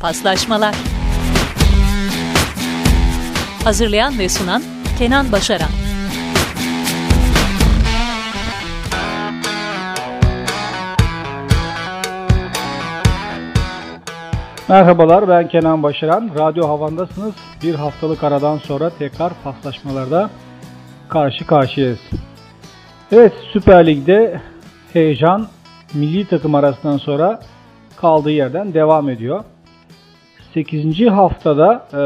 Paslaşmalar Hazırlayan ve sunan Kenan Başaran Merhabalar ben Kenan Başaran. Radyo Havan'dasınız. Bir haftalık aradan sonra tekrar paslaşmalarda karşı karşıyayız. Evet Süper Lig'de heyecan milli takım arasından sonra kaldığı yerden devam ediyor. 8. haftada e,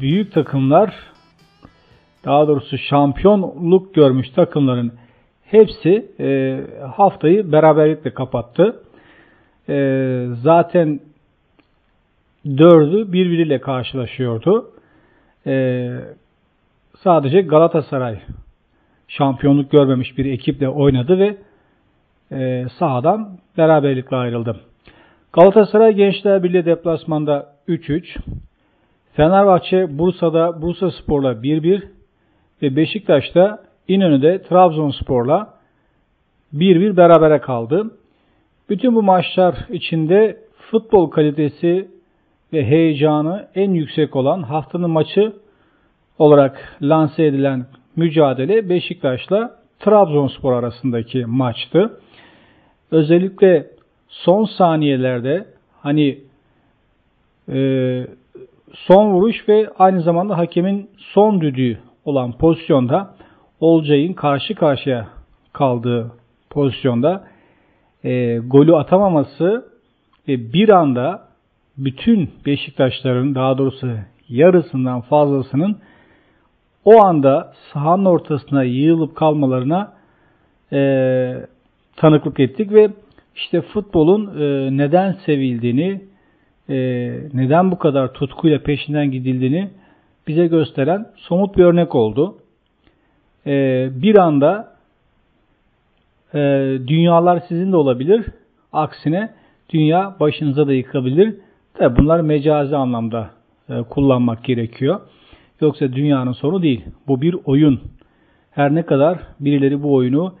büyük takımlar daha doğrusu şampiyonluk görmüş takımların hepsi e, haftayı beraberlikle kapattı. E, zaten dördü birbiriyle karşılaşıyordu. E, sadece Galatasaray şampiyonluk görmemiş bir ekiple oynadı ve e, sahadan beraberlikle ayrıldı. Galatasaray Gençler Birliği deplasmanda 3-3, Fenerbahçe Bursa'da Bursa Spor'la 1-1 ve Beşiktaş'ta İnönü'de Trabzonspor'la 1-1 berabere kaldı. Bütün bu maçlar içinde futbol kalitesi ve heyecanı en yüksek olan haftanın maçı olarak lanse edilen mücadele Beşiktaş'la Trabzonspor arasındaki maçtı. Özellikle son saniyelerde hani e, son vuruş ve aynı zamanda hakemin son düdüğü olan pozisyonda Olcay'ın karşı karşıya kaldığı pozisyonda e, golü atamaması ve bir anda bütün Beşiktaşların daha doğrusu yarısından fazlasının o anda sahanın ortasına yığılıp kalmalarına e, tanıklık ettik ve işte futbolun e, neden sevildiğini, e, neden bu kadar tutkuyla peşinden gidildiğini bize gösteren somut bir örnek oldu. E, bir anda e, dünyalar sizin de olabilir, aksine dünya başınıza da yıkabilir. Tabi bunlar mecazi anlamda e, kullanmak gerekiyor. Yoksa dünyanın sonu değil. Bu bir oyun. Her ne kadar birileri bu oyunu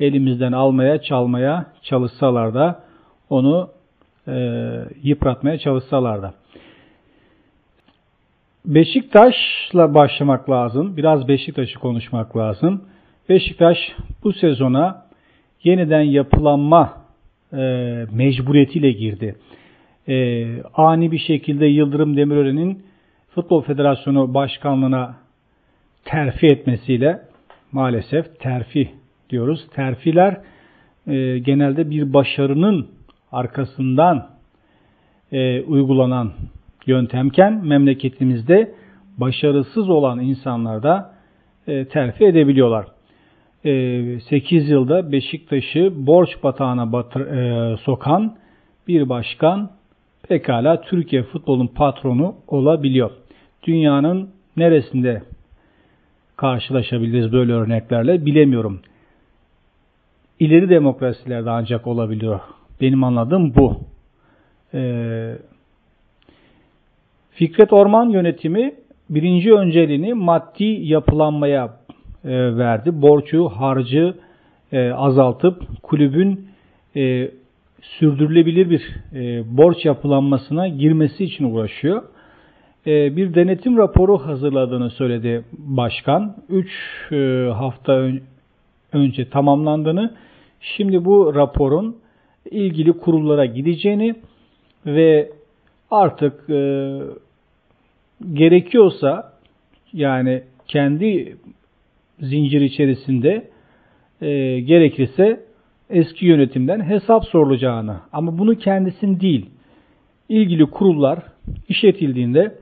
elimizden almaya, çalmaya çalışsalar da onu e, yıpratmaya çalışsalar da. Beşiktaş'la başlamak lazım. Biraz Beşiktaş'ı konuşmak lazım. Beşiktaş bu sezona yeniden yapılanma e, mecburiyetiyle girdi. E, ani bir şekilde Yıldırım Demirören'in Futbol Federasyonu Başkanlığı'na terfi etmesiyle maalesef terfi diyoruz. Terfiler e, genelde bir başarının arkasından e, uygulanan yöntemken memleketimizde başarısız olan insanlar da e, terfi edebiliyorlar. E, 8 yılda Beşiktaş'ı borç batağına batır, e, sokan bir başkan pekala Türkiye futbolun patronu olabiliyor. Dünyanın neresinde karşılaşabiliriz böyle örneklerle bilemiyorum. İleri demokrasilerde ancak olabiliyor. Benim anladığım bu. Ee, Fikret Orman yönetimi birinci önceliğini maddi yapılanmaya e, verdi. Borcu, harcı e, azaltıp kulübün e, sürdürülebilir bir borç yapılanmasına girmesi için uğraşıyor. Bir denetim raporu hazırladığını söyledi başkan. 3 e, hafta ön, önce tamamlandığını, şimdi bu raporun ilgili kurullara gideceğini ve artık e, gerekiyorsa yani kendi zincir içerisinde e, gerekirse eski yönetimden hesap sorulacağını ama bunu kendisin değil ilgili kurullar işletildiğinde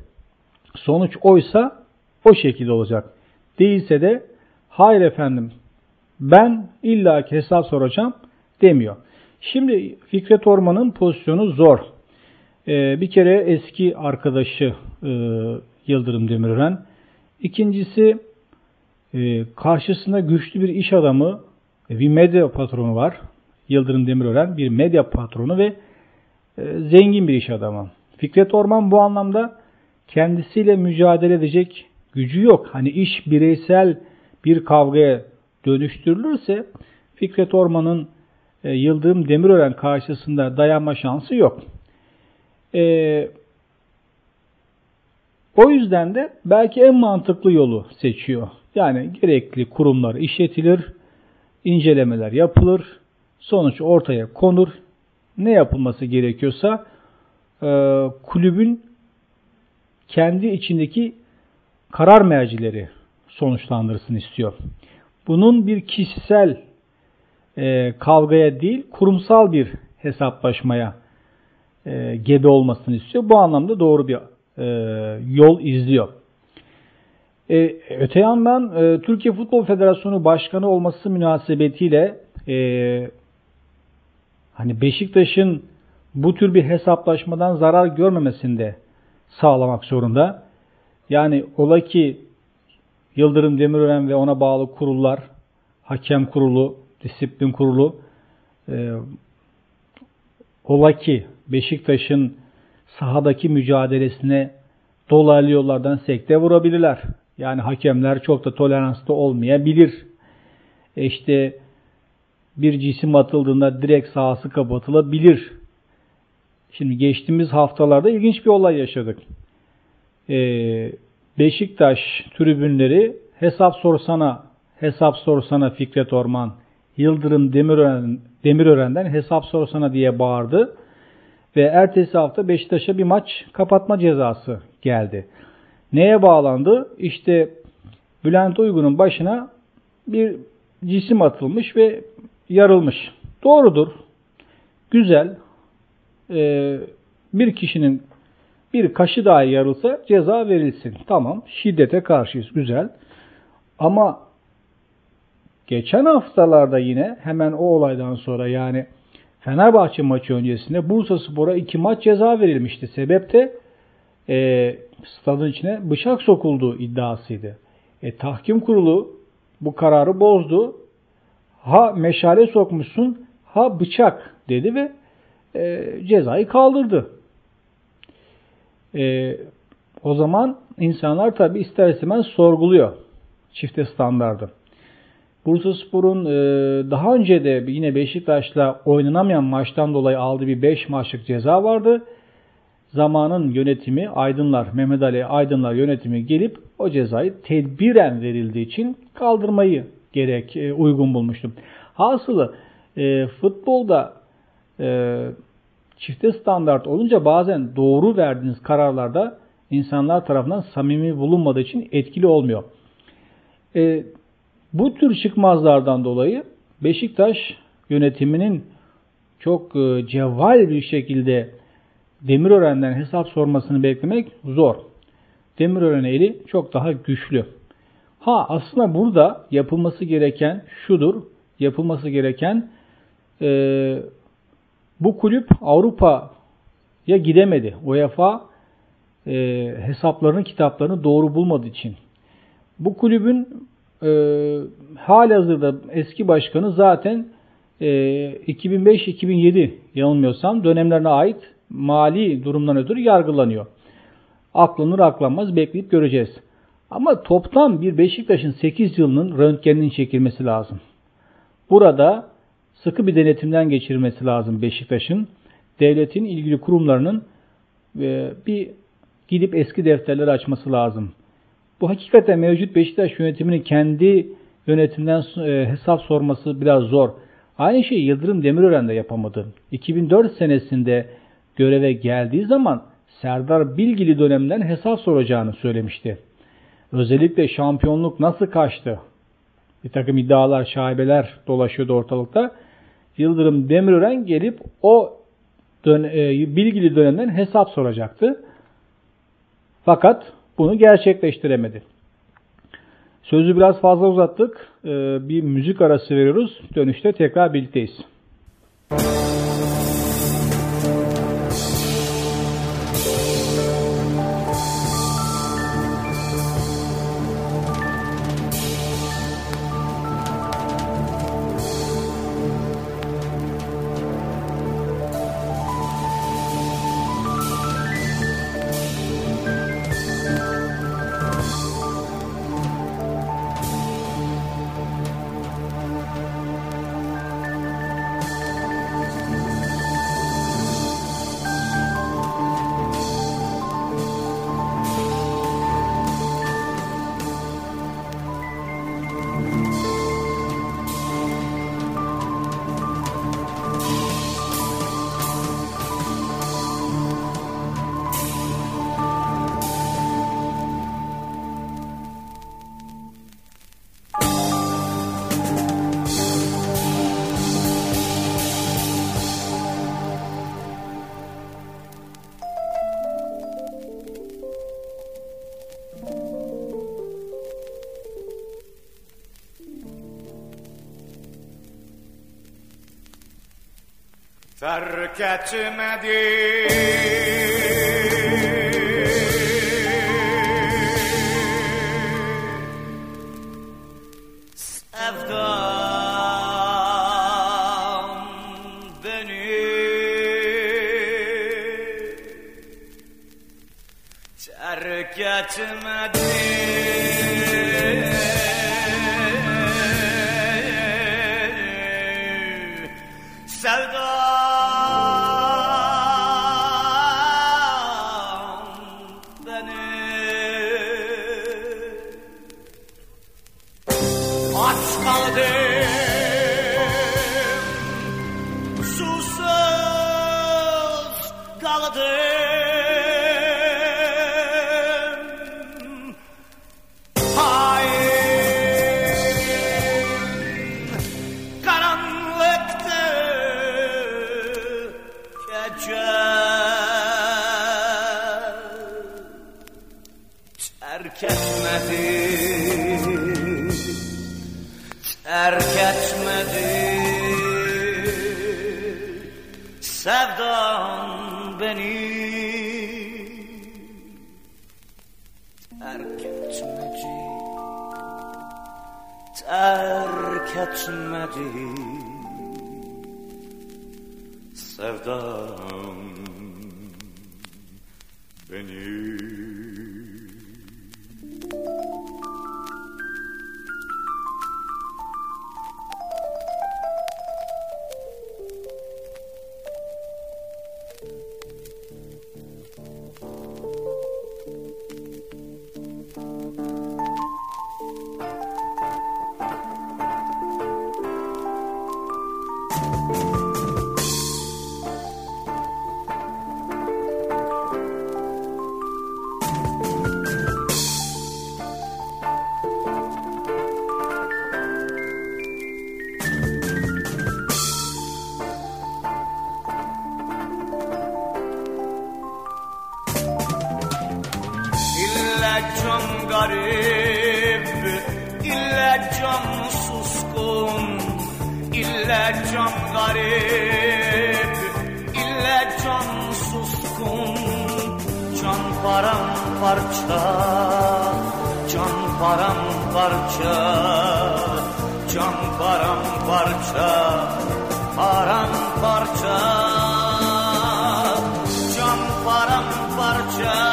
sonuç oysa o şekilde olacak. Değilse de hayır efendim ben illaki hesap soracağım demiyor. Şimdi Fikret Orman'ın pozisyonu zor. Ee, bir kere eski arkadaşı e, Yıldırım Demirören. İkincisi e, karşısında güçlü bir iş adamı e, bir medya patronu var. Yıldırım Demirören bir medya patronu ve e, zengin bir iş adamı. Fikret Orman bu anlamda kendisiyle mücadele edecek gücü yok. Hani iş bireysel bir kavgaya dönüştürülürse Fikret Orman'ın e, Yıldırım Demirören karşısında dayanma şansı yok. E, O yüzden de belki en mantıklı yolu seçiyor. Yani gerekli kurumlar işletilir, incelemeler yapılır, sonuç ortaya konur. Ne yapılması gerekiyorsa e, kulübün kendi içindeki karar mercileri sonuçlandırsın istiyor. Bunun bir kişisel e, kavgaya değil, kurumsal bir hesaplaşmaya e, gebe olmasını istiyor. Bu anlamda doğru bir e, yol izliyor. E, öte yandan Türkiye Futbol Federasyonu Başkanı olması münasebetiyle hani Beşiktaş'ın bu tür bir hesaplaşmadan zarar görmemesini de sağlamak zorunda. Yani ola ki Yıldırım Demirören ve ona bağlı kurullar, hakem kurulu, disiplin kurulu e, ola ki Beşiktaş'ın sahadaki mücadelesine dolaylı yollardan sekte vurabilirler. Yani hakemler çok da toleranslı olmayabilir. E işte bir cisim atıldığında direkt sahası kapatılabilir. Şimdi geçtiğimiz haftalarda ilginç bir olay yaşadık. Ee, Beşiktaş tribünleri hesap sorsana, hesap sorsana Fikret Orman, Yıldırım Demirören, Demirören'den hesap sorsana diye bağırdı. Ve ertesi hafta Beşiktaş'a bir maç kapatma cezası geldi. Neye bağlandı? İşte Bülent Uygun'un başına bir cisim atılmış ve yarılmış. Doğrudur. Güzel. Ee, bir kişinin bir kaşı dahi yarılsa ceza verilsin. Tamam. Şiddete karşıyız. Güzel. Ama geçen haftalarda yine hemen o olaydan sonra yani Fenerbahçe maçı öncesinde Bursa Spor'a iki maç ceza verilmişti. Sebep de e, stadın içine bıçak sokulduğu iddiasıydı. E, tahkim kurulu bu kararı bozdu. Ha meşale sokmuşsun ha bıçak dedi ve e, cezayı kaldırdı. E, o zaman insanlar tabi ister istemez sorguluyor çifte standardı. Bursa Spor'un e, daha önce de yine Beşiktaş'la oynanamayan maçtan dolayı aldığı bir 5 maçlık ceza vardı. Zamanın yönetimi Aydınlar, Mehmet Ali Aydınlar yönetimi gelip o cezayı tedbiren verildiği için kaldırmayı gerek e, uygun bulmuştum. Hasılı e, futbolda çifte standart olunca bazen doğru verdiğiniz kararlarda insanlar tarafından samimi bulunmadığı için etkili olmuyor. E, bu tür çıkmazlardan dolayı Beşiktaş yönetiminin çok e, cevval bir şekilde Demirören'den hesap sormasını beklemek zor. Demirören eli çok daha güçlü. Ha aslında burada yapılması gereken şudur. Yapılması gereken e, bu kulüp Avrupa'ya gidemedi. UEFA e, hesaplarını, kitaplarını doğru bulmadığı için. Bu kulübün e, halihazırda eski başkanı zaten e, 2005-2007 yanılmıyorsam dönemlerine ait mali durumdan ötürü yargılanıyor. Aklanır aklanmaz bekleyip göreceğiz. Ama toplam bir Beşiktaş'ın 8 yılının röntgeninin çekilmesi lazım. Burada sıkı bir denetimden geçirmesi lazım Beşiktaş'ın. Devletin ilgili kurumlarının e, bir gidip eski defterleri açması lazım. Bu hakikaten mevcut Beşiktaş yönetiminin kendi yönetimden e, hesap sorması biraz zor. Aynı şeyi Yıldırım Demirören de yapamadı. 2004 senesinde göreve geldiği zaman Serdar Bilgili dönemden hesap soracağını söylemişti. Özellikle şampiyonluk nasıl kaçtı? Bir takım iddialar, şaibeler dolaşıyordu ortalıkta. Yıldırım Demirören gelip o dön e, bilgili dönemden hesap soracaktı. Fakat bunu gerçekleştiremedi. Sözü biraz fazla uzattık. E, bir müzik arası veriyoruz. Dönüşte tekrar birlikteyiz. Terk etmedi. Terk etmedi. Terk etmedi. Sevdan beni. Terk etmedi. Terk etmedi. Sevdam garip, ille can suskun, ille can garip, ille can suskun, can paramparça, can paramparça, can paramparça, paramparça, can paramparça,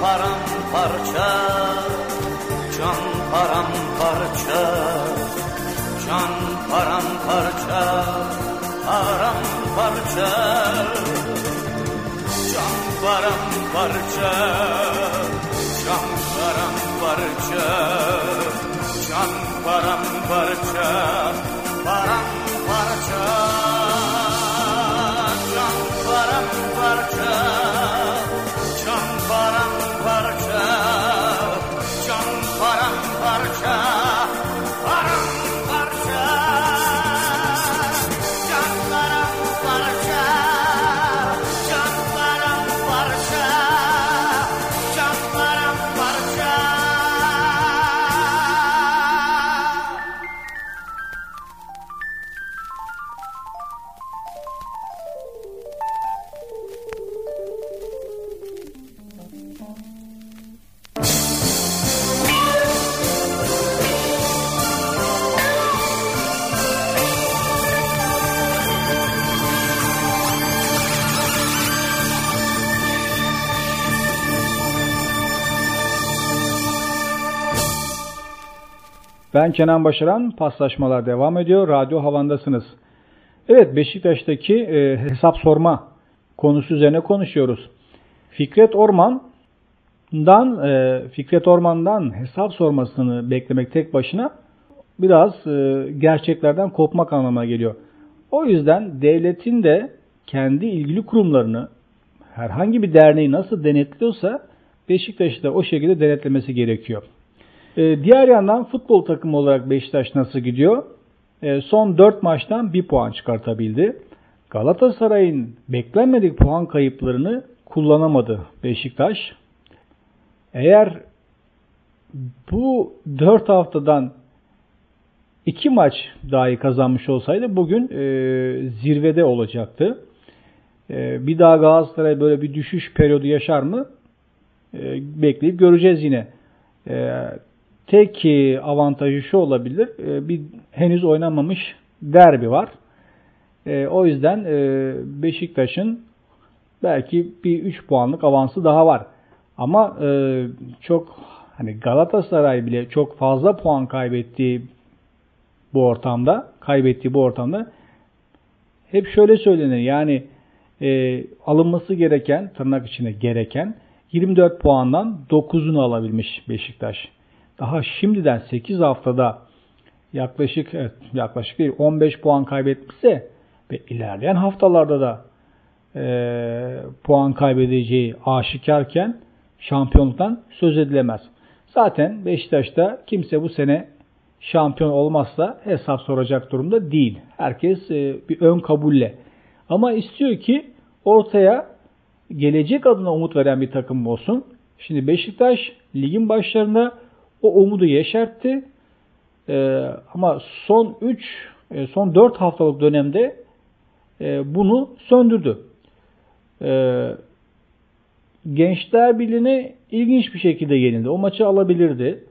paramparça Can paramparça Can paramparça Paramparça Can paramparça Can paramparça Can paramparça Paramparça Ben Kenan Başaran, paslaşmalar devam ediyor. Radyo Havan'dasınız. Evet, Beşiktaş'taki e, hesap sorma konusu üzerine konuşuyoruz. Fikret Orman'dan e, Fikret Orman'dan hesap sormasını beklemek tek başına biraz e, gerçeklerden kopmak anlamına geliyor. O yüzden devletin de kendi ilgili kurumlarını herhangi bir derneği nasıl denetliyorsa Beşiktaş'ı da o şekilde denetlemesi gerekiyor. Ee, diğer yandan futbol takımı olarak Beşiktaş nasıl gidiyor? Ee, son 4 maçtan 1 puan çıkartabildi. Galatasaray'ın beklenmedik puan kayıplarını kullanamadı Beşiktaş. Eğer bu 4 haftadan 2 maç dahi kazanmış olsaydı bugün e, zirvede olacaktı. E, bir daha Galatasaray böyle bir düşüş periyodu yaşar mı? E, bekleyip göreceğiz yine. E, tek e, avantajı şu olabilir. E, bir henüz oynanmamış derbi var. E, o yüzden Beşiktaş'ın belki bir 3 puanlık avansı daha var. Ama çok hani Galatasaray bile çok fazla puan kaybettiği bu ortamda, kaybettiği bu ortamda hep şöyle söylenir. Yani e, alınması gereken, tırnak içinde gereken 24 puandan 9'unu alabilmiş Beşiktaş. Daha şimdiden 8 haftada yaklaşık evet, yaklaşık değil 15 puan kaybetmişse ve ilerleyen haftalarda da e, puan kaybedeceği aşikarken şampiyonluktan söz edilemez. Zaten Beşiktaş'ta kimse bu sene şampiyon olmazsa hesap soracak durumda değil. Herkes e, bir ön kabulle. Ama istiyor ki ortaya gelecek adına umut veren bir takım olsun. Şimdi Beşiktaş ligin başlarında o umudu yeşertti. Ee, ama son 3 e, son 4 haftalık dönemde e, bunu söndürdü. Ee, Gençler Birliği'ne ilginç bir şekilde yenildi. O maçı alabilirdi.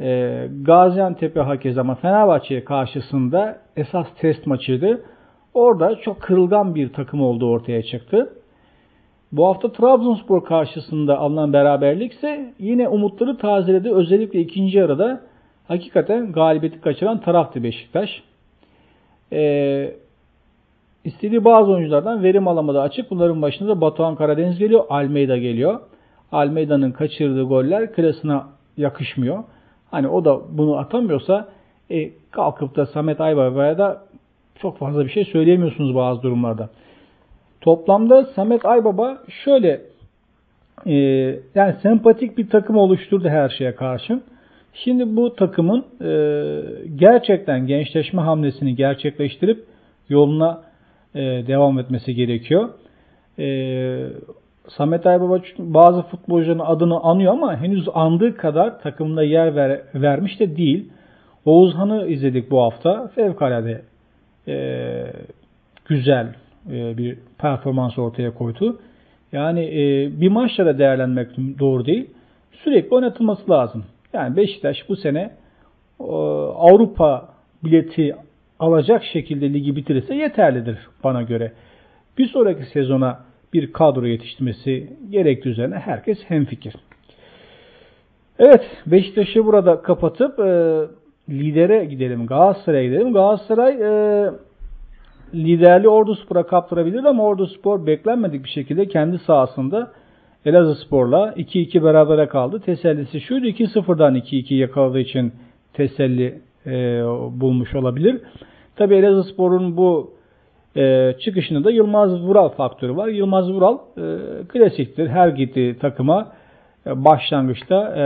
Ee, Gaziantep'e hakez ama Fenerbahçe karşısında esas test maçıydı. Orada çok kırılgan bir takım olduğu ortaya çıktı. Bu hafta Trabzonspor karşısında alınan beraberlik ise yine umutları tazeledi. Özellikle ikinci yarıda hakikaten galibiyeti kaçıran taraftı Beşiktaş. Ee, istediği bazı oyunculardan verim alamadı açık. Bunların başında da Batuhan Karadeniz geliyor, Almeida geliyor. Almeida'nın kaçırdığı goller klasına yakışmıyor. Hani o da bunu atamıyorsa e, kalkıp da Samet Aybaba'ya da çok fazla bir şey söyleyemiyorsunuz bazı durumlarda. Toplamda Samet Aybaba şöyle e, yani sempatik bir takım oluşturdu her şeye karşın. Şimdi bu takımın e, gerçekten gençleşme hamlesini gerçekleştirip yoluna e, devam etmesi gerekiyor. E, Samet Aybaba bazı futbolcuların adını anıyor ama henüz andığı kadar takımda yer ver, vermiş de değil. Oğuzhan'ı izledik bu hafta. Fevkalade e, güzel e, bir performans ortaya koydu. Yani e, bir maçla da değerlenmek doğru değil. sürekli oynatılması lazım. Yani Beşiktaş bu sene e, Avrupa bileti alacak şekilde ligi bitirirse yeterlidir bana göre. Bir sonraki sezona bir kadro yetiştirmesi gerektiği üzerine herkes hemfikir. Evet Beşiktaş'ı burada kapatıp e, lidere gidelim. Galatasaray'a gidelim. Galatasaray e, liderliği Ordu Spor'a kaptırabilir ama Ordu Spor beklenmedik bir şekilde kendi sahasında Elazığ Spor'la 2-2 berabere kaldı. Tesellisi şuydu 2-0'dan 2-2 yakaladığı için teselli e, bulmuş olabilir. Tabi Elazığ Spor'un bu e, çıkışında da Yılmaz Vural faktörü var. Yılmaz Vural e, klasiktir. Her gittiği takıma e, başlangıçta e,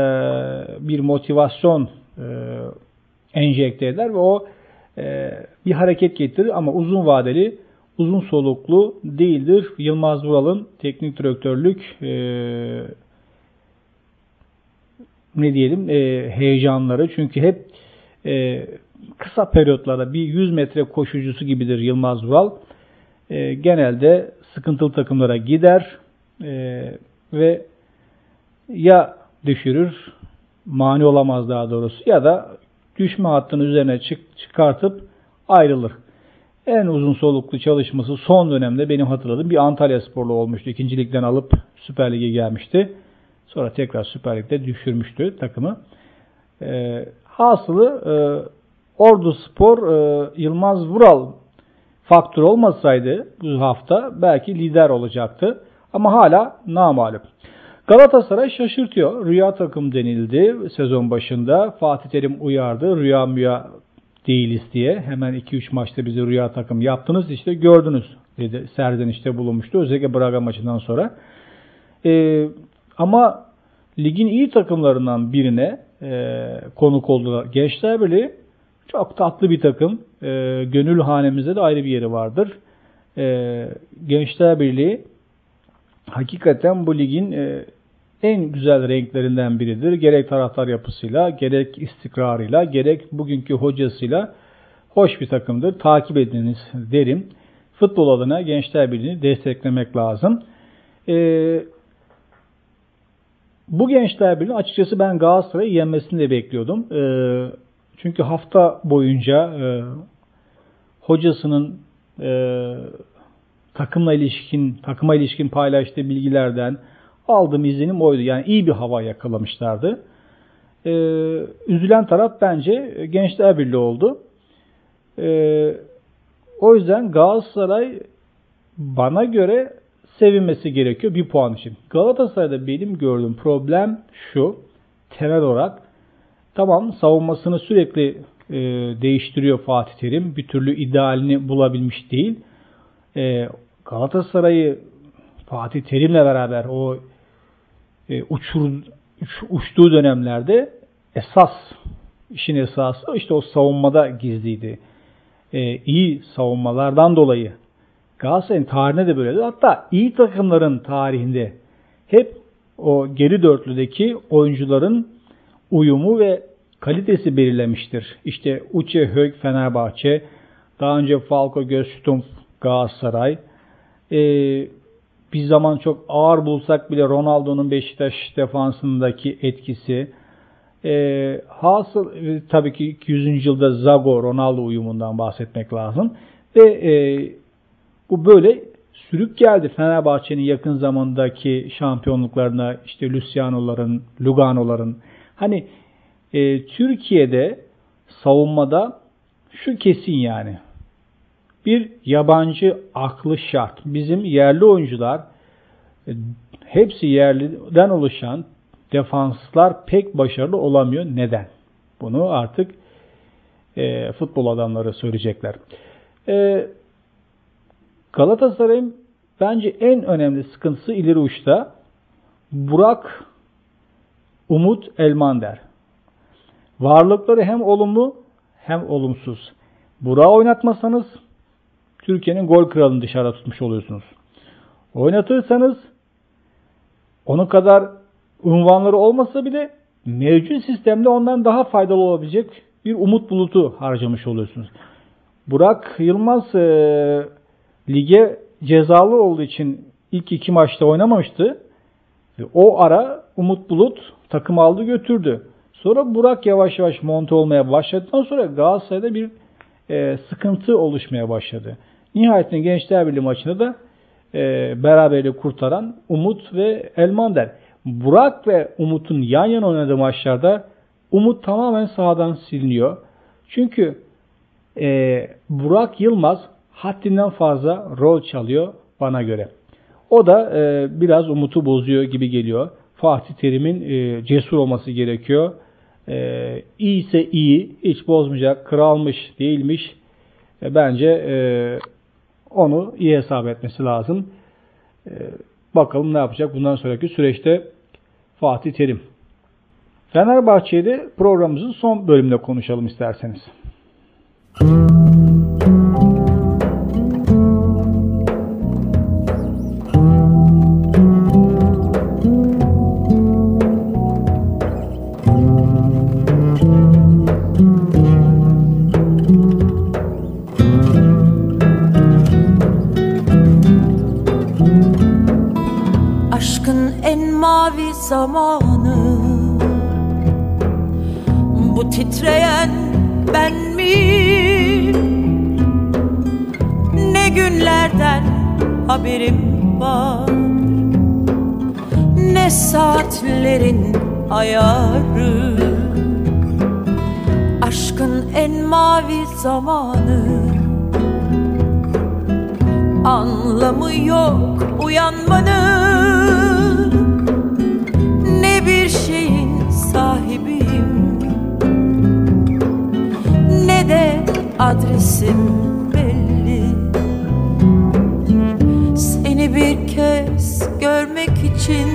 bir motivasyon e, enjekte eder ve o bir hareket getirir ama uzun vadeli, uzun soluklu değildir. Yılmaz Vural'ın teknik direktörlük e, ne diyelim e, heyecanları çünkü hep e, kısa periyotlarda bir 100 metre koşucusu gibidir Yılmaz Vural. Genelde sıkıntılı takımlara gider ve ya düşürür, mani olamaz daha doğrusu ya da düşme hattının üzerine çık, çıkartıp ayrılır. En uzun soluklu çalışması son dönemde benim hatırladığım bir Antalya sporlu olmuştu. İkinci ligden alıp Süper Lig'e gelmişti. Sonra tekrar Süper Lig'de düşürmüştü takımı. E, hasılı e, Ordu Spor e, Yılmaz Vural faktör olmasaydı bu hafta belki lider olacaktı. Ama hala namalup. Galatasaray şaşırtıyor. Rüya takım denildi sezon başında. Fatih Terim uyardı. Rüya müya değiliz diye. Hemen 2-3 maçta bizi rüya takım yaptınız işte gördünüz dedi. Serzenişte bulunmuştu. Özellikle Braga maçından sonra. Ee, ama ligin iyi takımlarından birine e, konuk oldular. Gençler Birliği çok tatlı bir takım. E, gönül hanemizde de ayrı bir yeri vardır. E, Gençler Birliği hakikaten bu ligin e, en güzel renklerinden biridir. Gerek taraftar yapısıyla, gerek istikrarıyla, gerek bugünkü hocasıyla hoş bir takımdır. Takip ediniz derim. Futbol adına Gençler Birliği'ni desteklemek lazım. Ee, bu Gençler Birliği açıkçası ben Galatasaray'ı yenmesini de bekliyordum. Ee, çünkü hafta boyunca e, hocasının e, takımla ilişkin, takıma ilişkin paylaştığı bilgilerden aldığım izlenim oydu. Yani iyi bir hava yakalamışlardı. Ee, üzülen taraf bence Gençler Birliği oldu. Ee, o yüzden Galatasaray bana göre sevinmesi gerekiyor bir puan için. Galatasaray'da benim gördüğüm problem şu. Temel olarak tamam savunmasını sürekli e, değiştiriyor Fatih Terim. Bir türlü idealini bulabilmiş değil. E, Galatasaray'ı Fatih Terim'le beraber o e, uçur, uç, uçtuğu dönemlerde esas işin esası işte o savunmada gizliydi. E, iyi savunmalardan dolayı Galatasaray'ın tarihinde de böyledir. Hatta iyi takımların tarihinde hep o geri dörtlüdeki oyuncuların uyumu ve kalitesi belirlemiştir. İşte Uche Hök Fenerbahçe, daha önce Falco Gözstumpf Galatasaray, e, bir zaman çok ağır bulsak bile Ronaldo'nun Beşiktaş defansındaki etkisi, e, hasıl e, tabii ki 200. yılda Zago Ronaldo uyumundan bahsetmek lazım. Ve e, bu böyle sürüp geldi. Fenerbahçe'nin yakın zamandaki şampiyonluklarına işte Luciano'ların, Lugano'ların. Hani e, Türkiye'de savunmada şu kesin yani bir yabancı aklı şart. Bizim yerli oyuncular e, hepsi yerliden oluşan defanslar pek başarılı olamıyor. Neden? Bunu artık e, futbol adamları söyleyecekler. E, Galatasaray'ın bence en önemli sıkıntısı ileri uçta Burak Umut Elmander. Varlıkları hem olumlu hem olumsuz. Burak'ı oynatmasanız Türkiye'nin gol kralını dışarıda tutmuş oluyorsunuz. Oynatırsanız onun kadar unvanları olmasa bile mevcut sistemde ondan daha faydalı olabilecek bir umut bulutu harcamış oluyorsunuz. Burak Yılmaz e, lige cezalı olduğu için ilk iki maçta oynamamıştı. Ve o ara Umut Bulut takım aldı götürdü. Sonra Burak yavaş yavaş monte olmaya başladıktan sonra Galatasaray'da bir e, sıkıntı oluşmaya başladı. Nihayetinde Gençler Birliği maçında da e, beraberliği kurtaran Umut ve Elmander. Burak ve Umut'un yan yana oynadığı maçlarda Umut tamamen sahadan siliniyor. Çünkü e, Burak Yılmaz haddinden fazla rol çalıyor bana göre. O da e, biraz Umut'u bozuyor gibi geliyor. Fatih Terim'in e, cesur olması gerekiyor. E, iyi ise iyi, hiç bozmayacak, kralmış değilmiş. E, bence e, onu iyi hesap etmesi lazım. E, bakalım ne yapacak bundan sonraki süreçte Fatih Terim. Fenerbahçe'yi de programımızın son bölümünde konuşalım isterseniz. Aşkın zamanı. Bu titreyen ben mi? Ne günlerden haberim var? Ne saatlerin ayarı? Aşkın en mavi zamanı. Anlamı yok uyanmanın adresim belli. Seni bir kez görmek için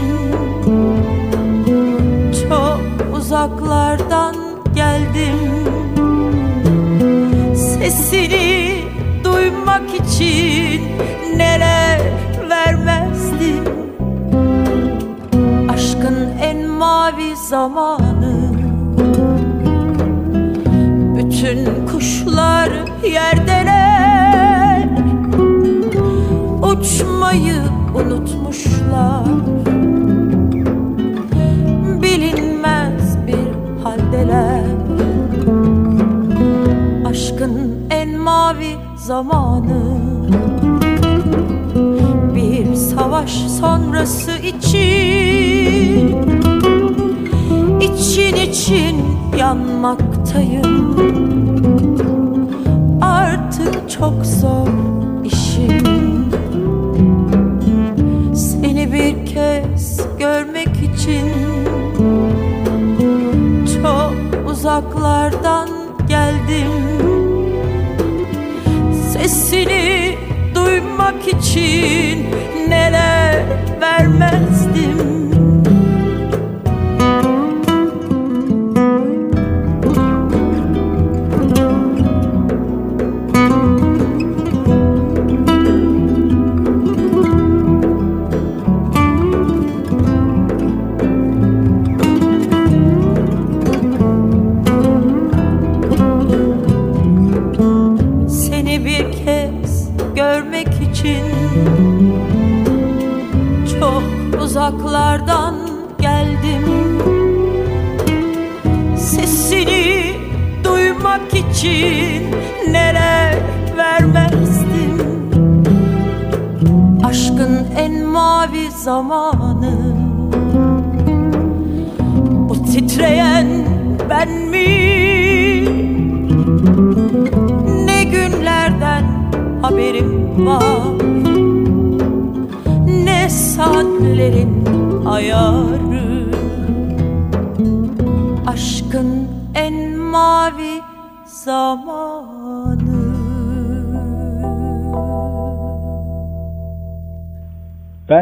Çok uzaklardan geldim. Sesini duymak için neler vermezdim? Aşkın en mavi zamanı Bütün kuşlar yerdeler Uçmayı unutmuşlar. Bilinmez bir haldeler. Aşkın en mavi zamanı. Bir savaş sonrası için için için yanmaktayım Artık çok zor işim. Seni bir kez görmek için Çok uzaklardan geldim. Sesini duymak için neler vermezdim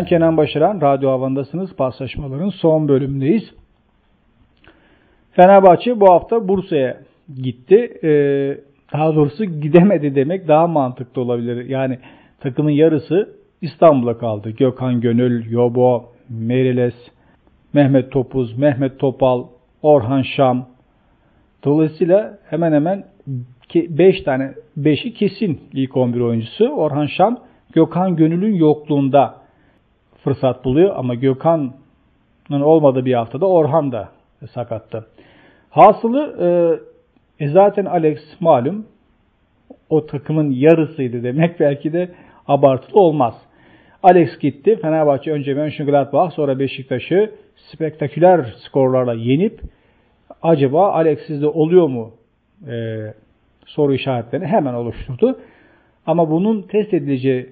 Kenan Başaran, Radyo Havan'dasınız. Paslaşmaların son bölümündeyiz. Fenerbahçe bu hafta Bursa'ya gitti. Ee, daha doğrusu gidemedi demek daha mantıklı olabilir. Yani takımın yarısı İstanbul'a kaldı. Gökhan Gönül, Yobo, Meriles, Mehmet Topuz, Mehmet Topal, Orhan Şam. Dolayısıyla hemen hemen 5 tane 5'i kesin ilk 11 oyuncusu. Orhan Şam Gökhan Gönül'ün yokluğunda fırsat buluyor ama Gökhan olmadığı bir haftada Orhan da sakattı. Hasılı e, e, zaten Alex malum o takımın yarısıydı demek belki de abartılı olmaz. Alex gitti. Fenerbahçe önce Mönchengladbach sonra Beşiktaş'ı spektaküler skorlarla yenip acaba Alex sizde oluyor mu e, soru işaretlerini hemen oluşturdu. Ama bunun test edileceği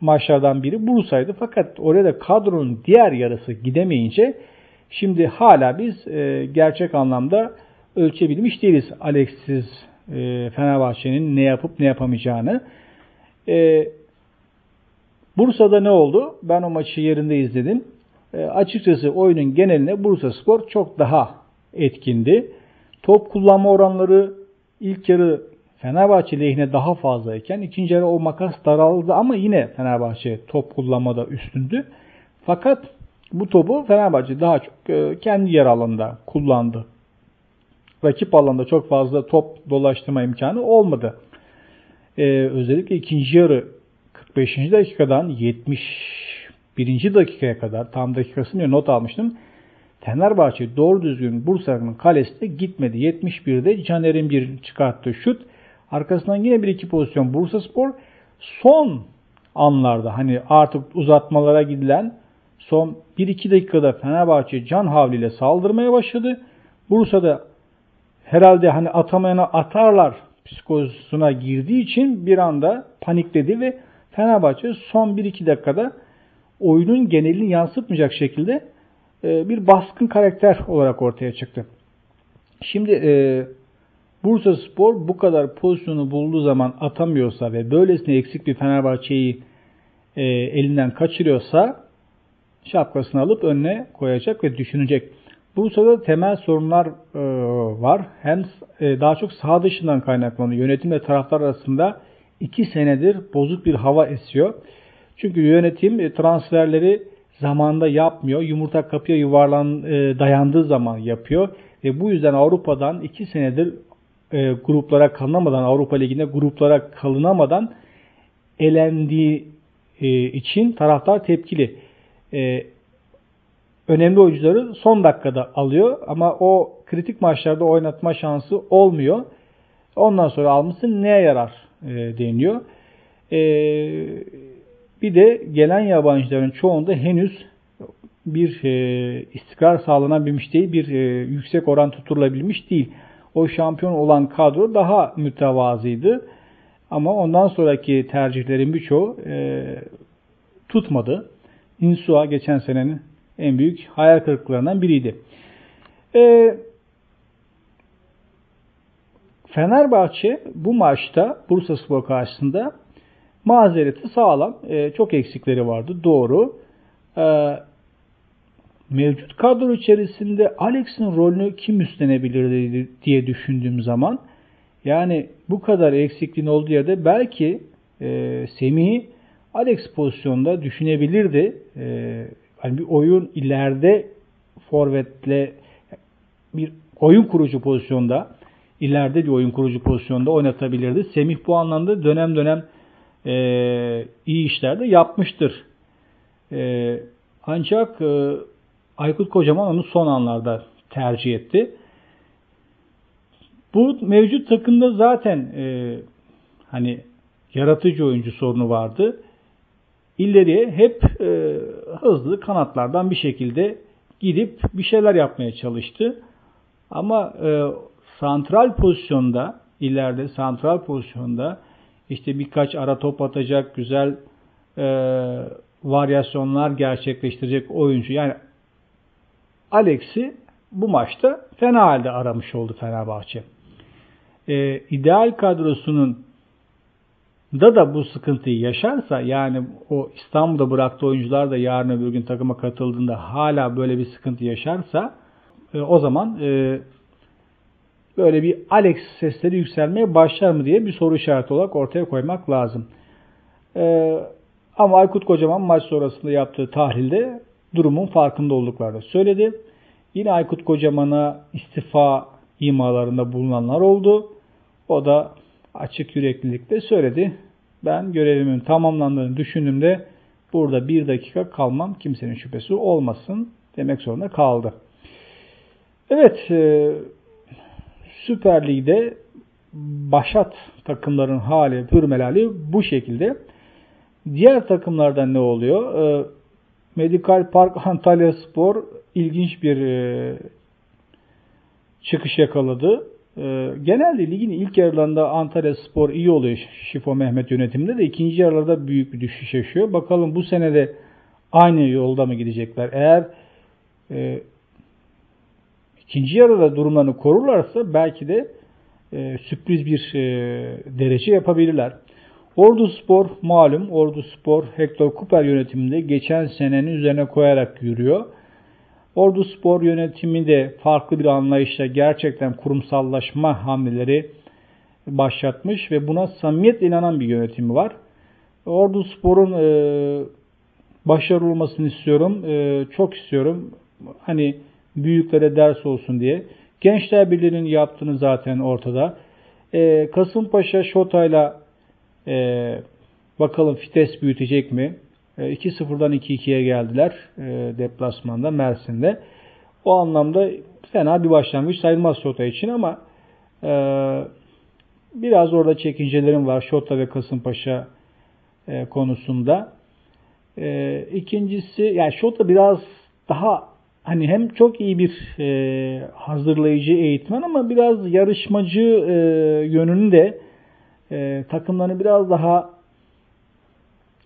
maçlardan biri Bursa'ydı. Fakat oraya da kadronun diğer yarısı gidemeyince şimdi hala biz e, gerçek anlamda ölçebilmiş değiliz Alex'siz e, Fenerbahçe'nin ne yapıp ne yapamayacağını. E, Bursa'da ne oldu? Ben o maçı yerinde izledim. E, açıkçası oyunun geneline Bursa Spor çok daha etkindi. Top kullanma oranları ilk yarı Fenerbahçe lehine daha fazlayken ikinci yarı o makas daraldı ama yine Fenerbahçe top kullanmada üstündü. Fakat bu topu Fenerbahçe daha çok e, kendi yer alanında kullandı. Rakip alanda çok fazla top dolaştırma imkanı olmadı. Ee, özellikle ikinci yarı 45. dakikadan 71. dakikaya kadar tam dakikasını not almıştım. Fenerbahçe doğru düzgün Bursa'nın kalesine gitmedi. 71'de Caner'in bir çıkarttığı şut. Arkasından yine bir iki pozisyon Bursa Spor. Son anlarda hani artık uzatmalara gidilen son 1-2 dakikada Fenerbahçe can havliyle saldırmaya başladı. Bursa'da herhalde hani atamayana atarlar psikolojisine girdiği için bir anda panikledi ve Fenerbahçe son 1-2 dakikada oyunun genelini yansıtmayacak şekilde e, bir baskın karakter olarak ortaya çıktı. Şimdi e, Bursa Spor bu kadar pozisyonu bulduğu zaman atamıyorsa ve böylesine eksik bir Fenerbahçe'yi e, elinden kaçırıyorsa şapkasını alıp önüne koyacak ve düşünecek. Bursa'da temel sorunlar e, var. Hem e, daha çok saha dışından kaynaklanıyor. Yönetim ve taraftar arasında iki senedir bozuk bir hava esiyor. Çünkü yönetim e, transferleri zamanda yapmıyor. Yumurta kapıya yuvarlan e, dayandığı zaman yapıyor. Ve bu yüzden Avrupa'dan iki senedir e, gruplara kalınamadan, Avrupa Ligi'nde gruplara kalınamadan elendiği e, için taraftar tepkili. E, önemli oyuncuları son dakikada alıyor ama o kritik maçlarda oynatma şansı olmuyor. Ondan sonra almışsın neye yarar e, deniyor. E, bir de gelen yabancıların çoğunda henüz bir e, istikrar sağlanabilmiş değil, bir e, yüksek oran tutulabilmiş değil. O şampiyon olan kadro daha mütevazıydı. Ama ondan sonraki tercihlerin birçoğu e, tutmadı. Insua geçen senenin en büyük hayal kırıklıklarından biriydi. E, Fenerbahçe bu maçta Bursa Spor karşısında mazereti sağlam. E, çok eksikleri vardı. Doğru. E, mevcut kadro içerisinde Alex'in rolünü kim üstlenebilirdi diye düşündüğüm zaman yani bu kadar eksikliğin olduğu yerde belki e, Semih'i Alex pozisyonda düşünebilirdi. E, yani bir oyun ileride forvetle bir oyun kurucu pozisyonda ileride bir oyun kurucu pozisyonda oynatabilirdi. Semih bu anlamda dönem dönem e, iyi işler de yapmıştır. E, ancak e, Aykut Kocaman onu son anlarda tercih etti. Bu mevcut takımda zaten e, hani yaratıcı oyuncu sorunu vardı. İlleriye hep e, hızlı kanatlardan bir şekilde gidip bir şeyler yapmaya çalıştı. Ama e, santral pozisyonda ileride santral pozisyonda işte birkaç ara top atacak güzel e, varyasyonlar gerçekleştirecek oyuncu. Yani Alex'i bu maçta fena halde aramış oldu Fenerbahçe. Ee, ideal kadrosunun da da bu sıkıntıyı yaşarsa yani o İstanbul'da bıraktığı oyuncular da yarın öbür gün takıma katıldığında hala böyle bir sıkıntı yaşarsa e, o zaman e, böyle bir Alex sesleri yükselmeye başlar mı diye bir soru işareti olarak ortaya koymak lazım. E, ama Aykut Kocaman maç sonrasında yaptığı tahlilde durumun farkında olduklarını söyledi. Yine Aykut Kocaman'a istifa imalarında bulunanlar oldu. O da açık yüreklilikle söyledi. Ben görevimin tamamlandığını düşündüğümde burada bir dakika kalmam kimsenin şüphesi olmasın demek zorunda kaldı. Evet, e, Süper Lig'de başat takımların hali, pürmelali bu şekilde. Diğer takımlardan ne oluyor? Medical Park Antalya Spor ilginç bir e, çıkış yakaladı. E, genelde ligin ilk yarılarında Antalya Spor iyi oluyor Şifo Mehmet yönetiminde de ikinci yarılarda büyük bir düşüş yaşıyor. Bakalım bu sene de aynı yolda mı gidecekler? Eğer e, ikinci yarıda durumlarını korurlarsa belki de e, sürpriz bir e, derece yapabilirler. Ordu Spor malum Ordu Spor Hector Cooper yönetiminde geçen senenin üzerine koyarak yürüyor. Ordu Spor yönetimi de farklı bir anlayışla gerçekten kurumsallaşma hamleleri başlatmış ve buna samimiyetle inanan bir yönetimi var. Ordu Spor'un e, başarılı olmasını istiyorum. E, çok istiyorum. Hani büyüklere ders olsun diye. Gençler Birliği'nin yaptığını zaten ortada. E, Kasımpaşa Şota'yla e, bakalım Fites büyütecek mi? E, 2-0'dan 2-2'ye geldiler e, deplasmanda Mersin'de. O anlamda fena bir başlangıç sayılmaz Şota için ama e, biraz orada çekincelerim var Şota ve Kasımpaşa e, konusunda. E, ikincisi yani Şota biraz daha hani hem çok iyi bir e, hazırlayıcı eğitmen ama biraz yarışmacı e, yönünü de e, takımlarını biraz daha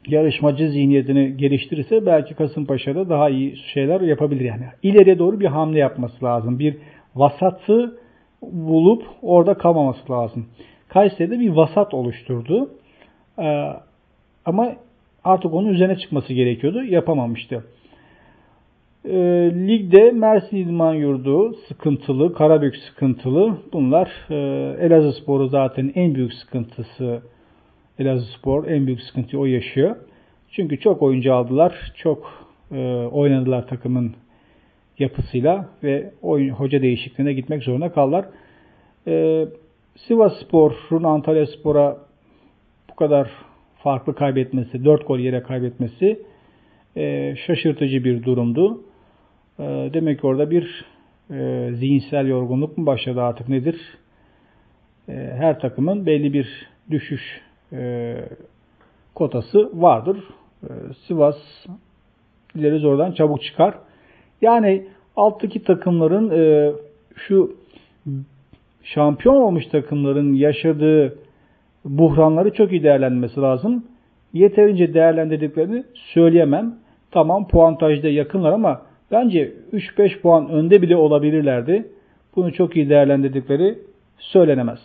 yarışmacı zihniyetini geliştirirse belki Kasımpaşa'da daha iyi şeyler yapabilir yani. İleriye doğru bir hamle yapması lazım. Bir vasatı bulup orada kalmaması lazım. Kayseri'de bir vasat oluşturdu. Ee, ama artık onun üzerine çıkması gerekiyordu. Yapamamıştı. E, ligde Mersin İdman Yurdu sıkıntılı, Karabük sıkıntılı. Bunlar e, Elazığ Sporu zaten en büyük sıkıntısı. Elazığ Spor en büyük sıkıntıyı o yaşıyor. Çünkü çok oyuncu aldılar. Çok e, oynadılar takımın yapısıyla ve oyun, hoca değişikliğine gitmek zorunda kaldılar. E, Sivas Spor'un Antalya Spor'a bu kadar farklı kaybetmesi, 4 gol yere kaybetmesi e, şaşırtıcı bir durumdu. E, demek ki orada bir e, zihinsel yorgunluk mu başladı artık nedir? E, her takımın belli bir düşüş e, kotası vardır. E, Sivas ileri zordan çabuk çıkar. Yani alttaki takımların e, şu şampiyon olmuş takımların yaşadığı buhranları çok iyi değerlenmesi lazım. Yeterince değerlendirdiklerini söyleyemem. Tamam puantajda yakınlar ama bence 3-5 puan önde bile olabilirlerdi. Bunu çok iyi değerlendirdikleri söylenemez.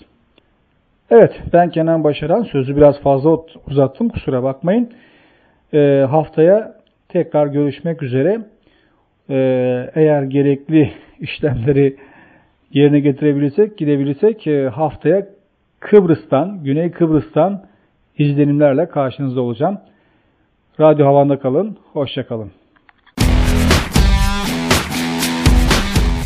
Evet ben Kenan Başaran sözü biraz fazla uzattım kusura bakmayın. Ee, haftaya tekrar görüşmek üzere. Ee, eğer gerekli işlemleri yerine getirebilirsek, gidebilirsek e, haftaya Kıbrıs'tan, Güney Kıbrıs'tan izlenimlerle karşınızda olacağım. Radyo Havan'da kalın, hoşça kalın.